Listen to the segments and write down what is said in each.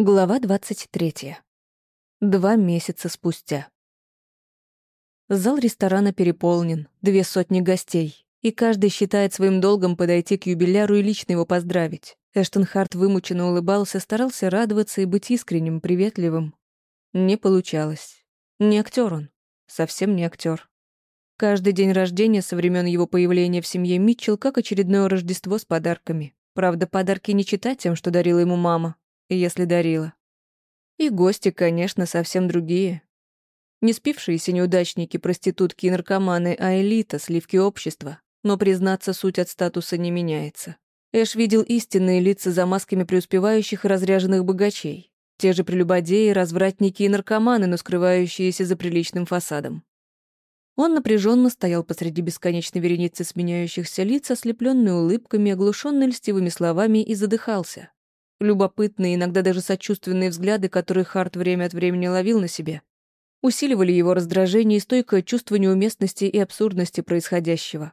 Глава 23. Два месяца спустя. Зал ресторана переполнен, две сотни гостей, и каждый считает своим долгом подойти к юбиляру и лично его поздравить. Эштон Харт вымученно улыбался, старался радоваться и быть искренним, приветливым. Не получалось. Не актер он. Совсем не актер. Каждый день рождения со времен его появления в семье Митчелл как очередное Рождество с подарками. Правда, подарки не читать тем, что дарила ему мама, если дарила. И гости, конечно, совсем другие. Не спившиеся неудачники, проститутки и наркоманы, а элита, сливки общества. Но, признаться, суть от статуса не меняется. Эш видел истинные лица за масками преуспевающих и разряженных богачей. Те же прелюбодеи, развратники и наркоманы, но скрывающиеся за приличным фасадом. Он напряженно стоял посреди бесконечной вереницы сменяющихся лиц, ослепленный улыбками, оглушенный льстивыми словами, и задыхался. Любопытные, иногда даже сочувственные взгляды, которые Харт время от времени ловил на себе, усиливали его раздражение и стойкое чувство неуместности и абсурдности происходящего.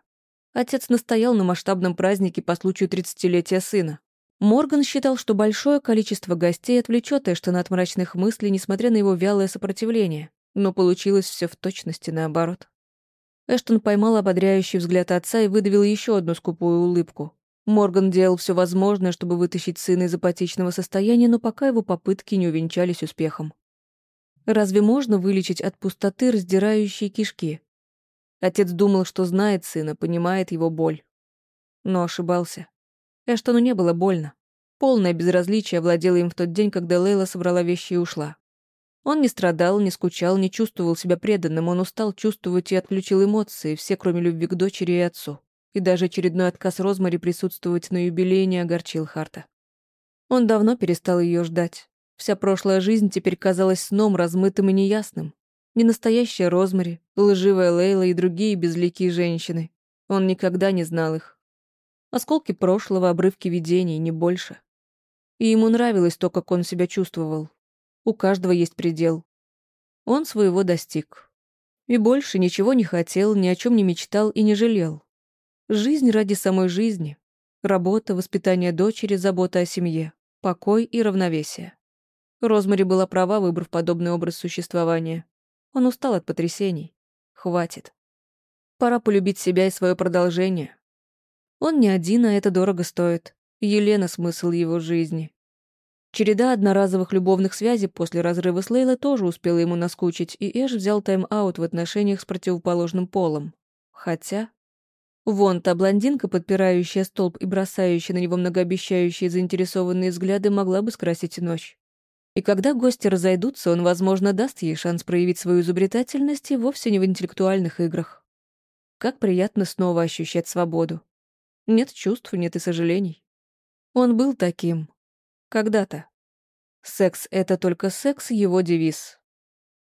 Отец настоял на масштабном празднике по случаю тридцатилетия сына. Морган считал, что большое количество гостей отвлечет Эштона от мрачных мыслей, несмотря на его вялое сопротивление, но получилось все в точности наоборот. Эштон поймал ободряющий взгляд отца и выдавил еще одну скупую улыбку. Морган делал все возможное, чтобы вытащить сына из апатичного состояния, но пока его попытки не увенчались успехом. Разве можно вылечить от пустоты раздирающие кишки? Отец думал, что знает сына, понимает его боль. Но ошибался. Эштону не было больно. Полное безразличие владело им в тот день, когда Лейла собрала вещи и ушла. Он не страдал, не скучал, не чувствовал себя преданным, он устал чувствовать и отключил эмоции, все, кроме любви к дочери и отцу и даже очередной отказ Розмари присутствовать на юбилее не огорчил Харта. Он давно перестал ее ждать. Вся прошлая жизнь теперь казалась сном размытым и неясным. Не настоящая Розмари, лживая Лейла и другие безликие женщины. Он никогда не знал их. Осколки прошлого, обрывки видений, не больше. И ему нравилось то, как он себя чувствовал. У каждого есть предел. Он своего достиг. И больше ничего не хотел, ни о чем не мечтал и не жалел. Жизнь ради самой жизни. Работа, воспитание дочери, забота о семье, покой и равновесие. Розмари была права, выбрав подобный образ существования. Он устал от потрясений. Хватит. Пора полюбить себя и свое продолжение. Он не один, а это дорого стоит. Елена — смысл его жизни. Череда одноразовых любовных связей после разрыва с Лейлой тоже успела ему наскучить, и Эш взял тайм-аут в отношениях с противоположным полом. Хотя... Вон та блондинка, подпирающая столб и бросающая на него многообещающие заинтересованные взгляды, могла бы скрасить ночь. И когда гости разойдутся, он, возможно, даст ей шанс проявить свою изобретательность и вовсе не в интеллектуальных играх. Как приятно снова ощущать свободу. Нет чувств, нет и сожалений. Он был таким. Когда-то. Секс — это только секс — его девиз.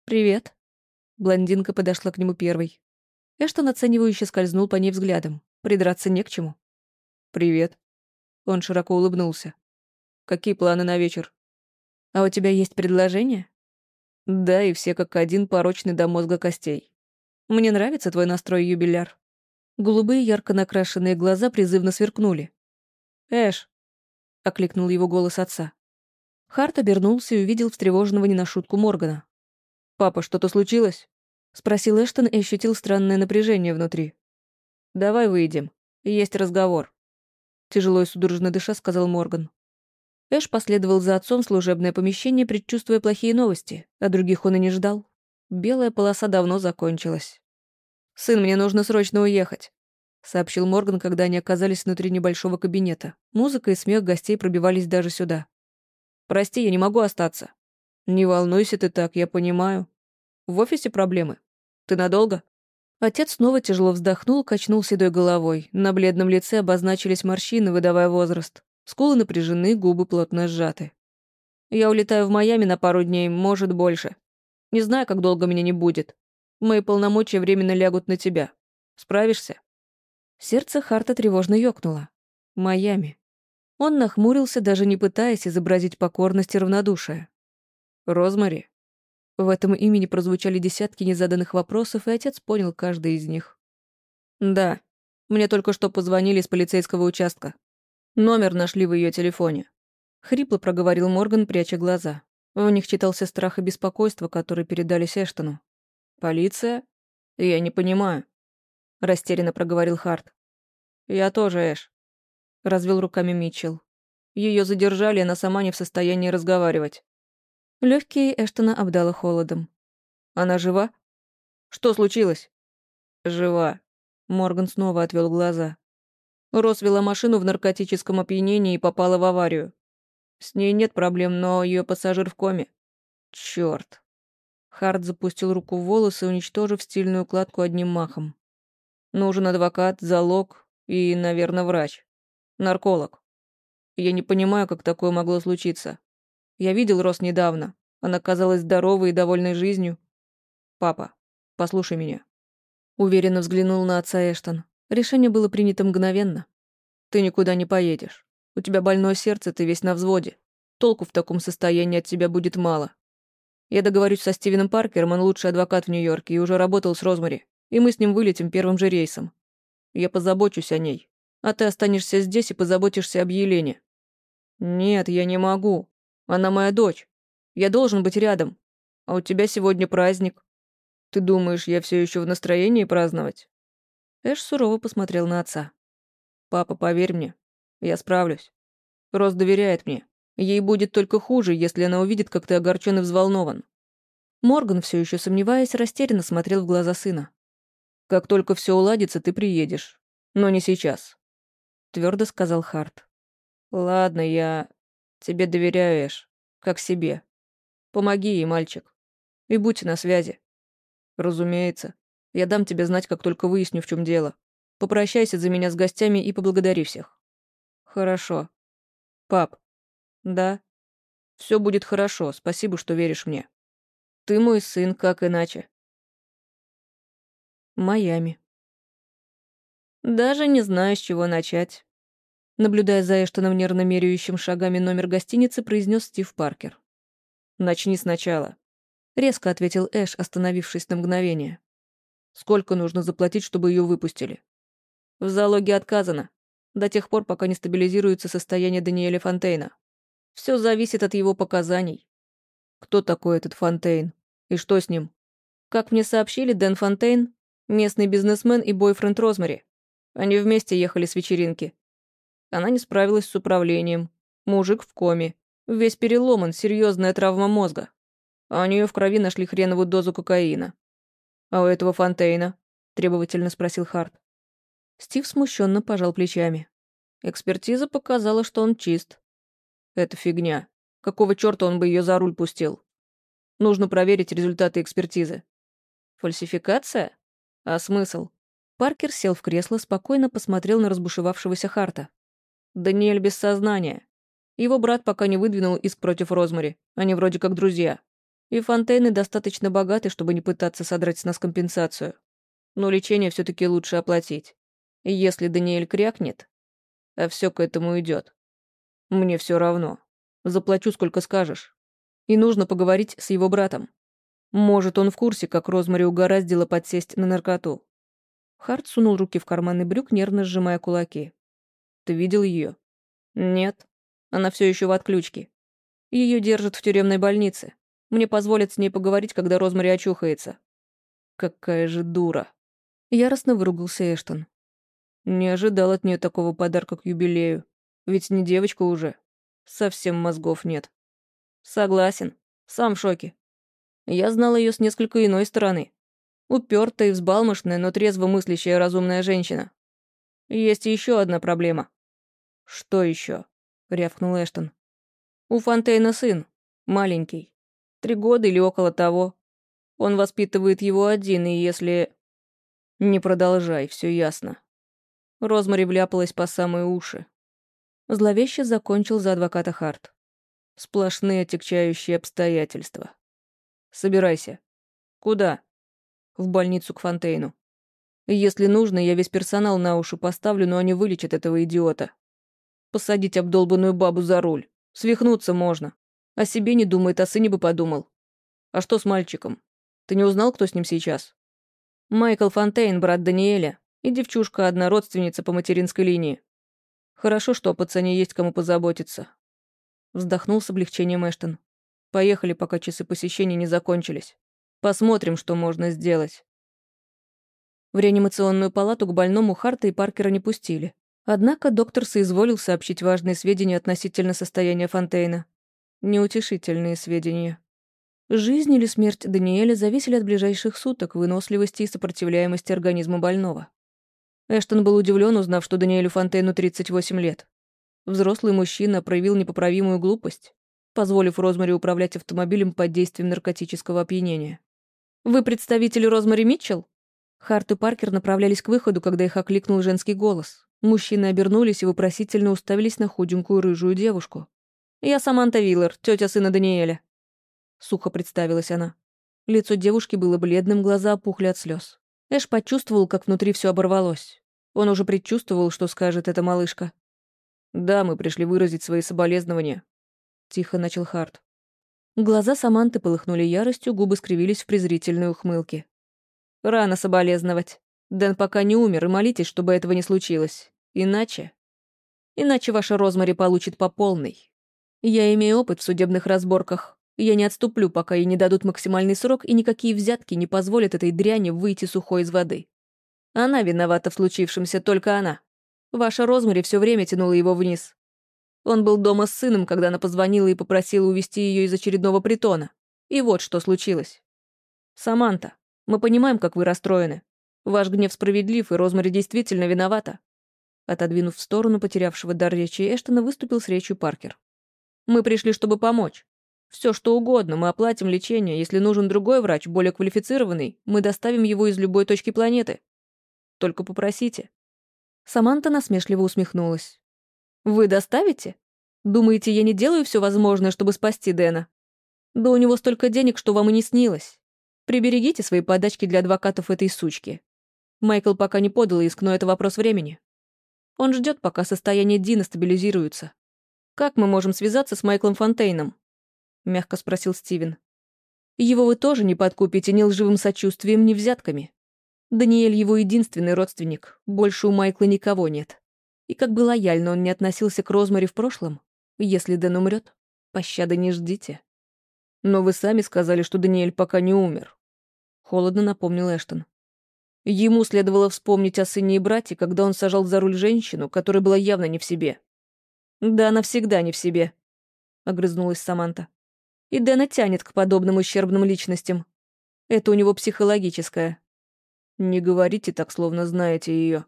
«Привет». Блондинка подошла к нему первой. Эштон оценивающе скользнул по ней взглядом. Придраться не к чему. «Привет». Он широко улыбнулся. «Какие планы на вечер?» «А у тебя есть предложение?» «Да, и все как один порочный до мозга костей. Мне нравится твой настрой, юбиляр». Голубые ярко накрашенные глаза призывно сверкнули. «Эш!» — окликнул его голос отца. Харт обернулся и увидел встревоженного не на шутку Моргана. «Папа, что-то случилось?» — спросил Эштон и ощутил странное напряжение внутри. «Давай выйдем. Есть разговор». Тяжело и судорожно дыша, сказал Морган. Эш последовал за отцом в служебное помещение, предчувствуя плохие новости, а других он и не ждал. Белая полоса давно закончилась. «Сын, мне нужно срочно уехать», — сообщил Морган, когда они оказались внутри небольшого кабинета. Музыка и смех гостей пробивались даже сюда. «Прости, я не могу остаться». «Не волнуйся ты так, я понимаю. В офисе проблемы. Ты надолго?» Отец снова тяжело вздохнул, качнул седой головой. На бледном лице обозначились морщины, выдавая возраст. Скулы напряжены, губы плотно сжаты. «Я улетаю в Майами на пару дней, может, больше. Не знаю, как долго меня не будет. Мои полномочия временно лягут на тебя. Справишься?» Сердце Харта тревожно ёкнуло. «Майами». Он нахмурился, даже не пытаясь изобразить покорность и равнодушие. «Розмари», в этом имени прозвучали десятки незаданных вопросов, и отец понял каждый из них. «Да, мне только что позвонили из полицейского участка. Номер нашли в ее телефоне. Хрипло проговорил Морган, пряча глаза. В них читался страх и беспокойство, которые передались Эштону. «Полиция? Я не понимаю», — растерянно проговорил Харт. «Я тоже, Эш», — развел руками Митчелл. Ее задержали, она сама не в состоянии разговаривать. Легкие Эштона обдало холодом. «Она жива? Что случилось?» «Жива», — Морган снова отвел глаза. Рос вела машину в наркотическом опьянении и попала в аварию. С ней нет проблем, но ее пассажир в коме. Черт. Харт запустил руку в волосы, уничтожив стильную укладку одним махом. Нужен адвокат, залог и, наверное, врач. Нарколог. Я не понимаю, как такое могло случиться. Я видел Рос недавно. Она казалась здоровой и довольной жизнью. Папа, послушай меня. Уверенно взглянул на отца Эштон. Решение было принято мгновенно. Ты никуда не поедешь. У тебя больное сердце, ты весь на взводе. Толку в таком состоянии от тебя будет мало. Я договорюсь со Стивеном Паркером, он лучший адвокат в Нью-Йорке и уже работал с Розмари, и мы с ним вылетим первым же рейсом. Я позабочусь о ней, а ты останешься здесь и позаботишься об Елене. Нет, я не могу. Она моя дочь. Я должен быть рядом. А у тебя сегодня праздник. Ты думаешь, я все еще в настроении праздновать? Эш сурово посмотрел на отца. Папа, поверь мне, я справлюсь. Рос доверяет мне. Ей будет только хуже, если она увидит, как ты огорчен и взволнован. Морган, все еще сомневаясь, растерянно смотрел в глаза сына. «Как только все уладится, ты приедешь. Но не сейчас», — твердо сказал Харт. «Ладно, я тебе доверяю, Эш, как себе. Помоги ей, мальчик. И будь на связи. Разумеется. Я дам тебе знать, как только выясню, в чем дело. Попрощайся за меня с гостями и поблагодари всех». Хорошо. Пап. Да. Все будет хорошо, спасибо, что веришь мне. Ты мой сын, как иначе. Майами. Даже не знаю, с чего начать. Наблюдая за Эштоном нервно меряющим шагами номер гостиницы, произнес Стив Паркер. «Начни сначала», — резко ответил Эш, остановившись на мгновение. «Сколько нужно заплатить, чтобы ее выпустили?» «В залоге отказано до тех пор, пока не стабилизируется состояние Даниэля Фонтейна. Все зависит от его показаний. Кто такой этот Фонтейн? И что с ним? Как мне сообщили, Дэн Фонтейн — местный бизнесмен и бойфренд Розмари. Они вместе ехали с вечеринки. Она не справилась с управлением. Мужик в коме. Весь переломан, серьезная травма мозга. А у нее в крови нашли хреновую дозу кокаина. «А у этого Фонтейна?» — требовательно спросил Харт. Стив смущенно пожал плечами. Экспертиза показала, что он чист. Это фигня. Какого черта он бы ее за руль пустил? Нужно проверить результаты экспертизы. Фальсификация? А смысл? Паркер сел в кресло, спокойно посмотрел на разбушевавшегося Харта. Даниэль без сознания. Его брат пока не выдвинул иск против Розмари. Они вроде как друзья. И Фонтейны достаточно богаты, чтобы не пытаться содрать с нас компенсацию. Но лечение все таки лучше оплатить. Если Даниэль крякнет, а все к этому идет. Мне все равно. Заплачу, сколько скажешь. И нужно поговорить с его братом. Может, он в курсе, как Розмари угораздило подсесть на наркоту. Харт сунул руки в карманы брюк, нервно сжимая кулаки. Ты видел ее? Нет. Она все еще в отключке. Ее держат в тюремной больнице. Мне позволят с ней поговорить, когда Розмари очухается. Какая же дура. Яростно выругался Эштон. Не ожидал от нее такого подарка к юбилею. Ведь не девочка уже. Совсем мозгов нет. Согласен. Сам в шоке. Я знал ее с несколько иной стороны. Упертая и взбалмошная, но трезво мыслящая разумная женщина. Есть еще одна проблема. Что еще? рявкнул Эштон. У Фонтейна сын. Маленький. Три года или около того. Он воспитывает его один, и если... Не продолжай, все ясно. Розмари вляпалась по самые уши. Зловеще закончил за адвоката Харт. Сплошные отягчающие обстоятельства. Собирайся. Куда? В больницу к Фонтейну. Если нужно, я весь персонал на уши поставлю, но они вылечат этого идиота. Посадить обдолбанную бабу за руль. Свихнуться можно. О себе не думает, о сыне бы подумал. А что с мальчиком? Ты не узнал, кто с ним сейчас? Майкл Фонтейн, брат Даниэля. И девчушка одна родственница по материнской линии. Хорошо, что о пацане есть кому позаботиться. Вздохнул с облегчением Эштон. Поехали, пока часы посещения не закончились. Посмотрим, что можно сделать. В реанимационную палату к больному Харта и Паркера не пустили. Однако доктор соизволил сообщить важные сведения относительно состояния Фонтейна. Неутешительные сведения. Жизнь или смерть Даниэля зависели от ближайших суток, выносливости и сопротивляемости организма больного. Эштон был удивлен, узнав, что Даниэлю Фонтейну 38 лет. Взрослый мужчина проявил непоправимую глупость, позволив Розмари управлять автомобилем под действием наркотического опьянения. «Вы представитель Розмари Митчелл?» Харт и Паркер направлялись к выходу, когда их окликнул женский голос. Мужчины обернулись и вопросительно уставились на худенькую рыжую девушку. «Я Саманта Виллер, тетя сына Даниэля», — сухо представилась она. Лицо девушки было бледным, глаза опухли от слез. Эш почувствовал, как внутри все оборвалось. Он уже предчувствовал, что скажет эта малышка. «Да, мы пришли выразить свои соболезнования», — тихо начал Харт. Глаза Саманты полыхнули яростью, губы скривились в презрительной ухмылке. «Рано соболезновать. Дэн пока не умер, и молитесь, чтобы этого не случилось. Иначе... Иначе ваша Розмари получит по полной. Я имею опыт в судебных разборках. Я не отступлю, пока ей не дадут максимальный срок, и никакие взятки не позволят этой дряни выйти сухой из воды. Она виновата в случившемся, только она. Ваша Розмари все время тянула его вниз. Он был дома с сыном, когда она позвонила и попросила увезти ее из очередного притона. И вот что случилось. Саманта, мы понимаем, как вы расстроены. Ваш гнев справедлив, и Розмари действительно виновата. Отодвинув в сторону потерявшего дар речи Эштона, выступил с речью Паркер. Мы пришли, чтобы помочь. Все что угодно, мы оплатим лечение. Если нужен другой врач, более квалифицированный, мы доставим его из любой точки планеты. Только попросите. Саманта насмешливо усмехнулась. «Вы доставите? Думаете, я не делаю все возможное, чтобы спасти Дэна? Да у него столько денег, что вам и не снилось. Приберегите свои подачки для адвокатов этой сучки. Майкл пока не подал иск, но это вопрос времени. Он ждет, пока состояние Дина стабилизируется. Как мы можем связаться с Майклом Фонтейном?» Мягко спросил Стивен. «Его вы тоже не подкупите ни лживым сочувствием, ни взятками. Даниэль его единственный родственник, больше у Майкла никого нет. И как бы лояльно он не относился к Розмари в прошлом, если Дэн умрет, пощады не ждите. Но вы сами сказали, что Даниэль пока не умер. Холодно напомнил Эштон. Ему следовало вспомнить о сыне и брате, когда он сажал за руль женщину, которая была явно не в себе. Да, она всегда не в себе, огрызнулась Саманта. И Дэна тянет к подобным ущербным личностям. Это у него психологическое. «Не говорите так, словно знаете ее.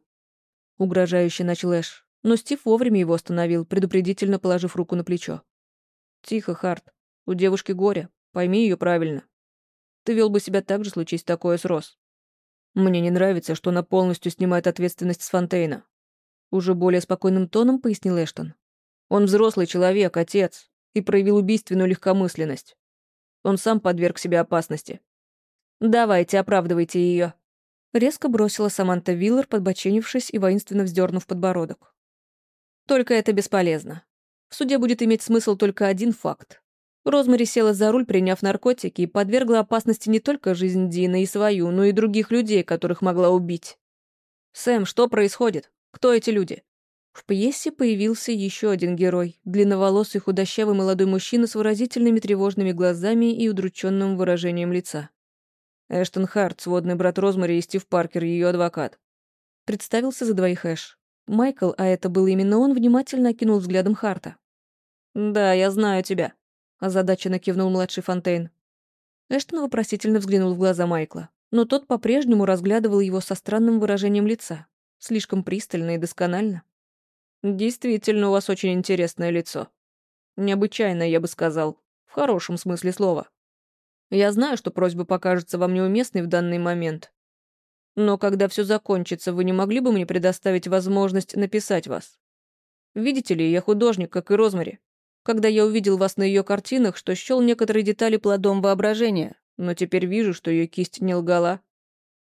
Угрожающе начал Эш, но Стив вовремя его остановил, предупредительно положив руку на плечо. «Тихо, Харт. У девушки горе. Пойми ее правильно. Ты вел бы себя так же, случись такое с Рос. Мне не нравится, что она полностью снимает ответственность с Фонтейна». Уже более спокойным тоном пояснил Эштон. «Он взрослый человек, отец, и проявил убийственную легкомысленность. Он сам подверг себе опасности. Давайте, оправдывайте ее. Резко бросила Саманта Виллер, подбоченившись и воинственно вздернув подбородок. Только это бесполезно. В суде будет иметь смысл только один факт. Розмари села за руль, приняв наркотики, и подвергла опасности не только жизнь Дина и свою, но и других людей, которых могла убить. «Сэм, что происходит? Кто эти люди?» В пьесе появился еще один герой, длинноволосый худощавый молодой мужчина с выразительными тревожными глазами и удрученным выражением лица. Эштон Харт, сводный брат Розмари и Стив Паркер, ее адвокат. Представился за двоих Эш. Майкл, а это был именно он, внимательно окинул взглядом Харта. «Да, я знаю тебя», — озадаченно кивнул младший Фонтейн. Эштон вопросительно взглянул в глаза Майкла, но тот по-прежнему разглядывал его со странным выражением лица, слишком пристально и досконально. «Действительно, у вас очень интересное лицо. Необычайное, я бы сказал, в хорошем смысле слова. Я знаю, что просьба покажется вам неуместной в данный момент. Но когда все закончится, вы не могли бы мне предоставить возможность написать вас? Видите ли, я художник, как и Розмари. Когда я увидел вас на ее картинах, что счел некоторые детали плодом воображения, но теперь вижу, что ее кисть не лгала.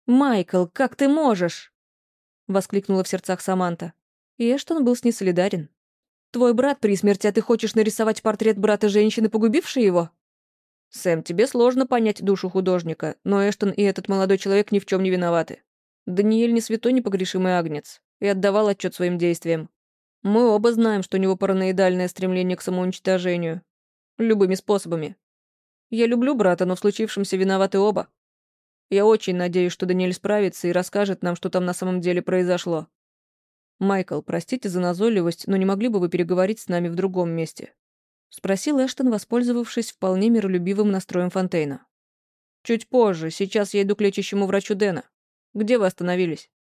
«Майкл, как ты можешь?» — воскликнула в сердцах Саманта. И Эштон был с ней солидарен. «Твой брат при смерти, а ты хочешь нарисовать портрет брата женщины, погубившей его?» «Сэм, тебе сложно понять душу художника, но Эштон и этот молодой человек ни в чем не виноваты. Даниэль не святой непогрешимый агнец и отдавал отчет своим действиям. Мы оба знаем, что у него параноидальное стремление к самоуничтожению. Любыми способами. Я люблю брата, но в случившемся виноваты оба. Я очень надеюсь, что Даниэль справится и расскажет нам, что там на самом деле произошло. Майкл, простите за назойливость, но не могли бы вы переговорить с нами в другом месте? Спросил Эштон, воспользовавшись вполне миролюбивым настроем Фонтейна. Чуть позже, сейчас я иду к лечащему врачу Дэна. Где вы остановились?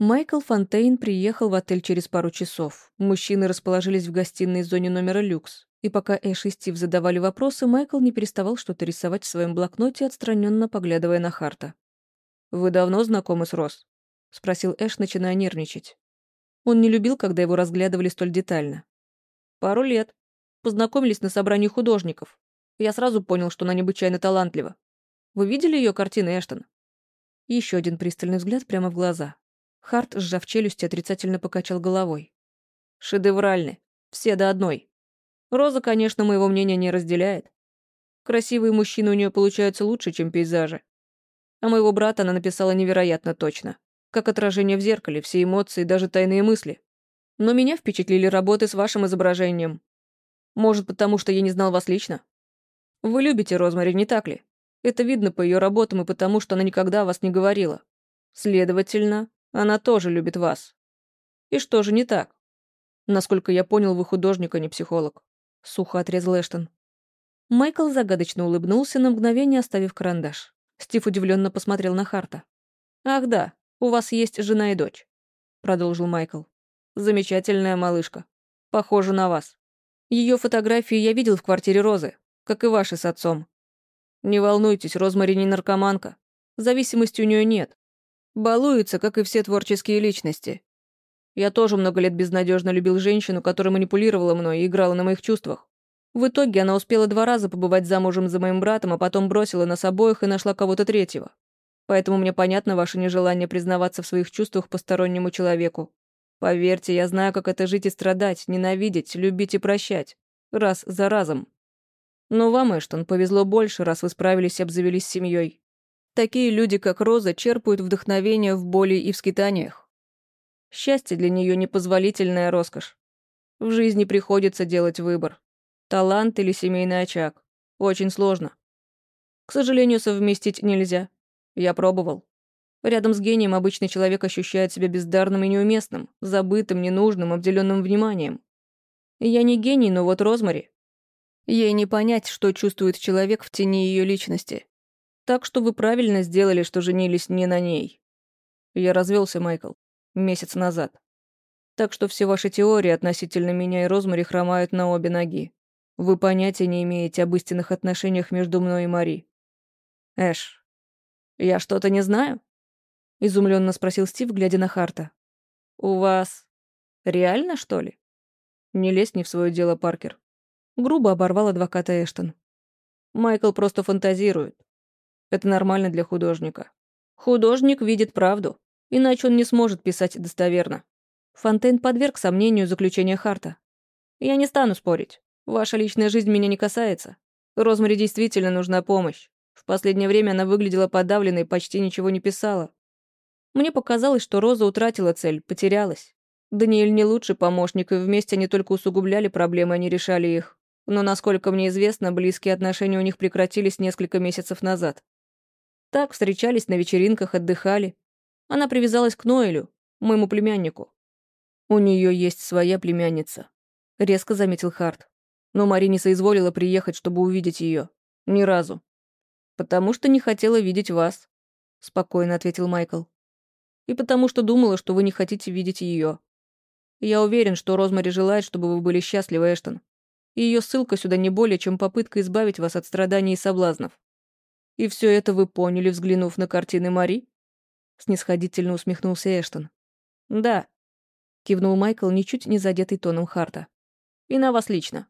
Майкл Фонтейн приехал в отель через пару часов. Мужчины расположились в гостиной зоне номера люкс. И пока Эш и Стив задавали вопросы, Майкл не переставал что-то рисовать в своем блокноте, отстраненно поглядывая на Харта. «Вы давно знакомы с Росс?» — спросил Эш, начиная нервничать. Он не любил, когда его разглядывали столь детально. «Пару лет. Познакомились на собрании художников. Я сразу понял, что она необычайно талантлива. Вы видели ее картины, Эштон?» Еще один пристальный взгляд прямо в глаза. Харт, сжав челюсти, отрицательно покачал головой. «Шедевральны. Все до одной. Роза, конечно, моего мнения не разделяет. Красивые мужчины у нее получаются лучше, чем пейзажи. А моего брата она написала невероятно точно. Как отражение в зеркале, все эмоции, даже тайные мысли. Но меня впечатлили работы с вашим изображением. Может, потому что я не знал вас лично? Вы любите Розмари, не так ли? Это видно по ее работам и потому, что она никогда о вас не говорила. Следовательно, она тоже любит вас. И что же не так? Насколько я понял, вы художник, а не психолог. Сухо отрезал Эштон. Майкл загадочно улыбнулся, на мгновение оставив карандаш. Стив удивленно посмотрел на Харта. «Ах да, у вас есть жена и дочь», — продолжил Майкл. «Замечательная малышка. Похожа на вас. Ее фотографии я видел в квартире Розы, как и ваши с отцом. Не волнуйтесь, Розмари не наркоманка. Зависимости у нее нет. Балуется, как и все творческие личности. Я тоже много лет безнадежно любил женщину, которая манипулировала мной и играла на моих чувствах. В итоге она успела два раза побывать замужем за моим братом, а потом бросила нас обоих и нашла кого-то третьего. Поэтому мне понятно ваше нежелание признаваться в своих чувствах постороннему человеку. Поверьте, я знаю, как это жить и страдать, ненавидеть, любить и прощать. Раз за разом. Но вам, Эштон, повезло больше, раз вы справились и обзавелись семьей. Такие люди, как Роза, черпают вдохновение в боли и в скитаниях. Счастье для нее непозволительная роскошь. В жизни приходится делать выбор. Талант или семейный очаг. Очень сложно. К сожалению, совместить нельзя. Я пробовал. Рядом с гением обычный человек ощущает себя бездарным и неуместным, забытым, ненужным, обделенным вниманием. Я не гений, но вот Розмари. Ей не понять, что чувствует человек в тени ее личности. Так что вы правильно сделали, что женились не на ней. Я развелся, Майкл, месяц назад. Так что все ваши теории относительно меня и Розмари хромают на обе ноги. Вы понятия не имеете об истинных отношениях между мной и Мари. Эш, я что-то не знаю? Изумленно спросил Стив, глядя на Харта. У вас реально, что ли? Не лезь не в свое дело, Паркер. Грубо оборвал адвоката Эштон. Майкл просто фантазирует. Это нормально для художника. Художник видит правду, иначе он не сможет писать достоверно. Фонтейн подверг сомнению заключения Харта. Я не стану спорить. Ваша личная жизнь меня не касается. Розмари действительно нужна помощь. В последнее время она выглядела подавленной и почти ничего не писала. Мне показалось, что Роза утратила цель, потерялась. Даниэль не лучший помощник, и вместе они только усугубляли проблемы, а не решали их. Но, насколько мне известно, близкие отношения у них прекратились несколько месяцев назад. Так, встречались на вечеринках, отдыхали. Она привязалась к Ноэлю, моему племяннику. У нее есть своя племянница, резко заметил Харт. Но Мари не соизволила приехать, чтобы увидеть ее. Ни разу. Потому что не хотела видеть вас, спокойно ответил Майкл. И потому что думала, что вы не хотите видеть ее. Я уверен, что Розмари желает, чтобы вы были счастливы, Эштон. И ее ссылка сюда не более, чем попытка избавить вас от страданий и соблазнов. «И все это вы поняли, взглянув на картины Мари?» Снисходительно усмехнулся Эштон. «Да», — кивнул Майкл, ничуть не задетый тоном Харта. «И на вас лично.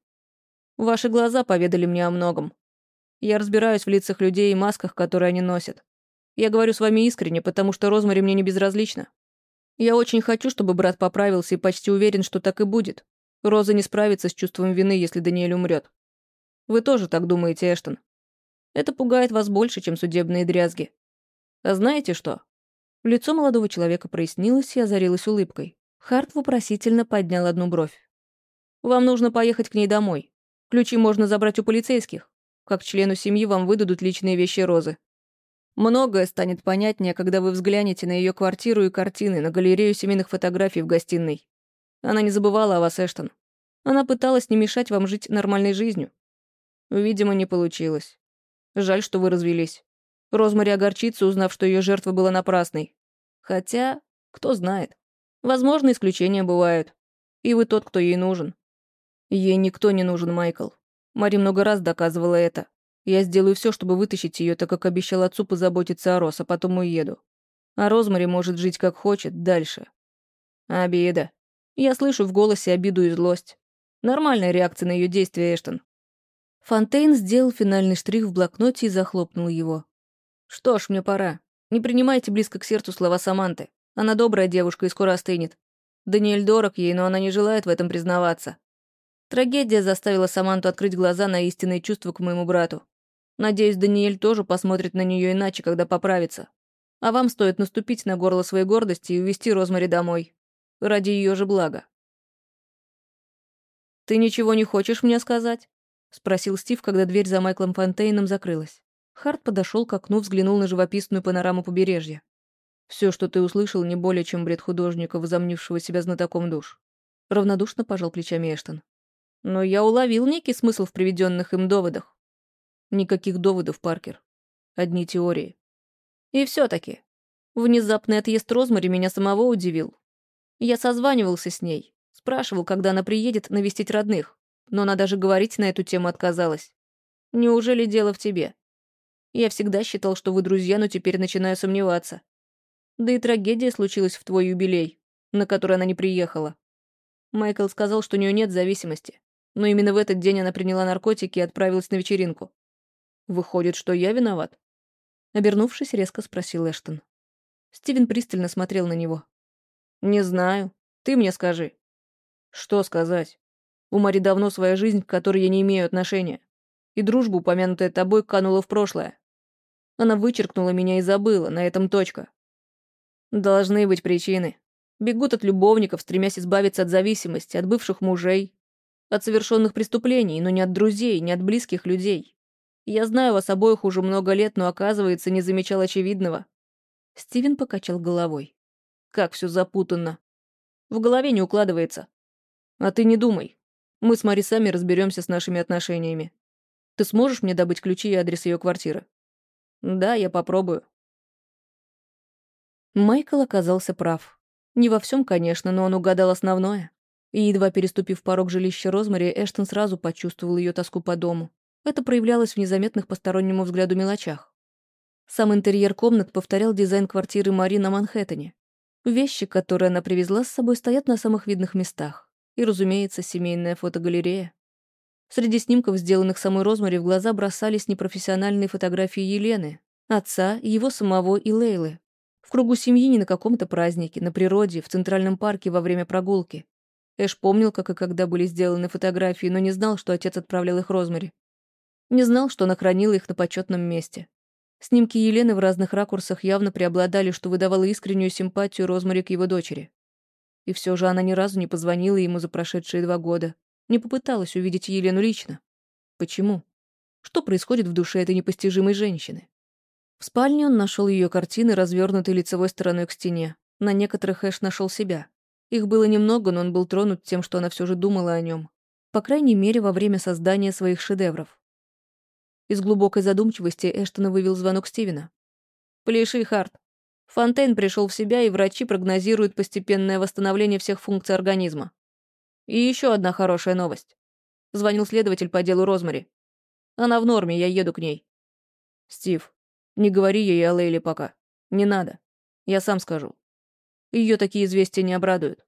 Ваши глаза поведали мне о многом. Я разбираюсь в лицах людей и масках, которые они носят. Я говорю с вами искренне, потому что Розмари мне не безразлична. Я очень хочу, чтобы брат поправился и почти уверен, что так и будет. Роза не справится с чувством вины, если Даниэль умрет. Вы тоже так думаете, Эштон?» Это пугает вас больше, чем судебные дрязги. А знаете что? Лицо молодого человека прояснилось и озарилось улыбкой. Харт вопросительно поднял одну бровь. «Вам нужно поехать к ней домой. Ключи можно забрать у полицейских. Как члену семьи вам выдадут личные вещи Розы. Многое станет понятнее, когда вы взглянете на ее квартиру и картины, на галерею семейных фотографий в гостиной. Она не забывала о вас, Эштон. Она пыталась не мешать вам жить нормальной жизнью. Видимо, не получилось. Жаль, что вы развелись. Розмари огорчится, узнав, что ее жертва была напрасной. Хотя, кто знает. Возможно, исключения бывают. И вы тот, кто ей нужен. Ей никто не нужен, Майкл. Мари много раз доказывала это. Я сделаю все, чтобы вытащить ее, так как обещал отцу позаботиться о Рос, а потом уеду. А Розмари может жить как хочет, дальше. Обида. Я слышу в голосе обиду и злость. Нормальная реакция на ее действия, Эштон. Фонтейн сделал финальный штрих в блокноте и захлопнул его. «Что ж, мне пора. Не принимайте близко к сердцу слова Саманты. Она добрая девушка и скоро остынет. Даниэль дорог ей, но она не желает в этом признаваться. Трагедия заставила Саманту открыть глаза на истинные чувства к моему брату. Надеюсь, Даниэль тоже посмотрит на нее иначе, когда поправится. А вам стоит наступить на горло своей гордости и увести Розмари домой. Ради ее же блага. «Ты ничего не хочешь мне сказать?» — спросил Стив, когда дверь за Майклом Фонтейном закрылась. Харт подошел к окну, взглянул на живописную панораму побережья. Все, что ты услышал, не более чем бред художника, возомнившего себя знатоком душ. Равнодушно пожал плечами Эштон. Но я уловил некий смысл в приведенных им доводах. Никаких доводов, Паркер. Одни теории. И все таки внезапный отъезд Розмари меня самого удивил. Я созванивался с ней, спрашивал, когда она приедет навестить родных, но она даже говорить на эту тему отказалась. Неужели дело в тебе? Я всегда считал, что вы друзья, но теперь начинаю сомневаться. Да и трагедия случилась в твой юбилей, на который она не приехала. Майкл сказал, что у нее нет зависимости, но именно в этот день она приняла наркотики и отправилась на вечеринку. Выходит, что я виноват?» Обернувшись, резко спросил Эштон. Стивен пристально смотрел на него. «Не знаю. Ты мне скажи». «Что сказать? У Мари давно своя жизнь, к которой я не имею отношения. И дружба, упомянутая тобой, канула в прошлое. Она вычеркнула меня и забыла, на этом точка. Должны быть причины. Бегут от любовников, стремясь избавиться от зависимости, от бывших мужей, от совершенных преступлений, но не от друзей, не от близких людей. Я знаю вас обоих уже много лет, но, оказывается, не замечал очевидного». Стивен покачал головой. «Как все запутанно. В голове не укладывается. А ты не думай. Мы с Мари сами разберемся с нашими отношениями. Ты сможешь мне добыть ключи и адрес ее квартиры?» «Да, я попробую». Майкл оказался прав. Не во всем, конечно, но он угадал основное. И, едва переступив порог жилища Розмари, Эштон сразу почувствовал ее тоску по дому. Это проявлялось в незаметных постороннему взгляду мелочах. Сам интерьер комнат повторял дизайн квартиры Мари на Манхэттене. Вещи, которые она привезла с собой, стоят на самых видных местах. И, разумеется, семейная фотогалерея. Среди снимков, сделанных самой Розмари, в глаза бросались непрофессиональные фотографии Елены, отца, его самого и Лейлы. В кругу семьи не на каком-то празднике, на природе, в Центральном парке во время прогулки. Эш помнил, как и когда были сделаны фотографии, но не знал, что отец отправлял их Розмари. Не знал, что она хранила их на почетном месте. Снимки Елены в разных ракурсах явно преобладали, что выдавало искреннюю симпатию Розмари к его дочери. И все же она ни разу не позвонила ему за прошедшие два года, не попыталась увидеть Елену лично. Почему? Что происходит в душе этой непостижимой женщины? В спальне он нашел ее картины, развернутые лицевой стороной к стене. На некоторых Эш нашел себя. Их было немного, но он был тронут тем, что она все же думала о нем. По крайней мере, во время создания своих шедевров. Из глубокой задумчивости Эштона вывел звонок Стивена. «Пляши, Харт. Фонтейн пришел в себя, и врачи прогнозируют постепенное восстановление всех функций организма. И еще одна хорошая новость. Звонил следователь по делу Розмари. Она в норме, я еду к ней. Стив, не говори ей о Лейле пока. Не надо. Я сам скажу. Ее такие известия не обрадуют.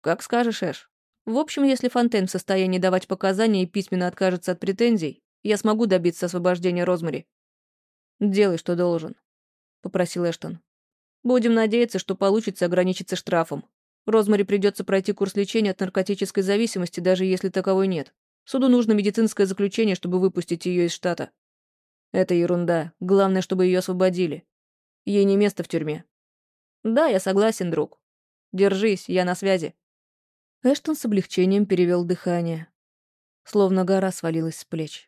Как скажешь, Эш. В общем, если Фонтейн в состоянии давать показания и письменно откажется от претензий, я смогу добиться освобождения Розмари. Делай, что должен, попросил Эштон. Будем надеяться, что получится ограничиться штрафом. Розмари придется пройти курс лечения от наркотической зависимости, даже если таковой нет. Суду нужно медицинское заключение, чтобы выпустить ее из штата. Это ерунда. Главное, чтобы ее освободили. Ей не место в тюрьме. Да, я согласен, друг. Держись, я на связи». Эштон с облегчением перевел дыхание. Словно гора свалилась с плеч.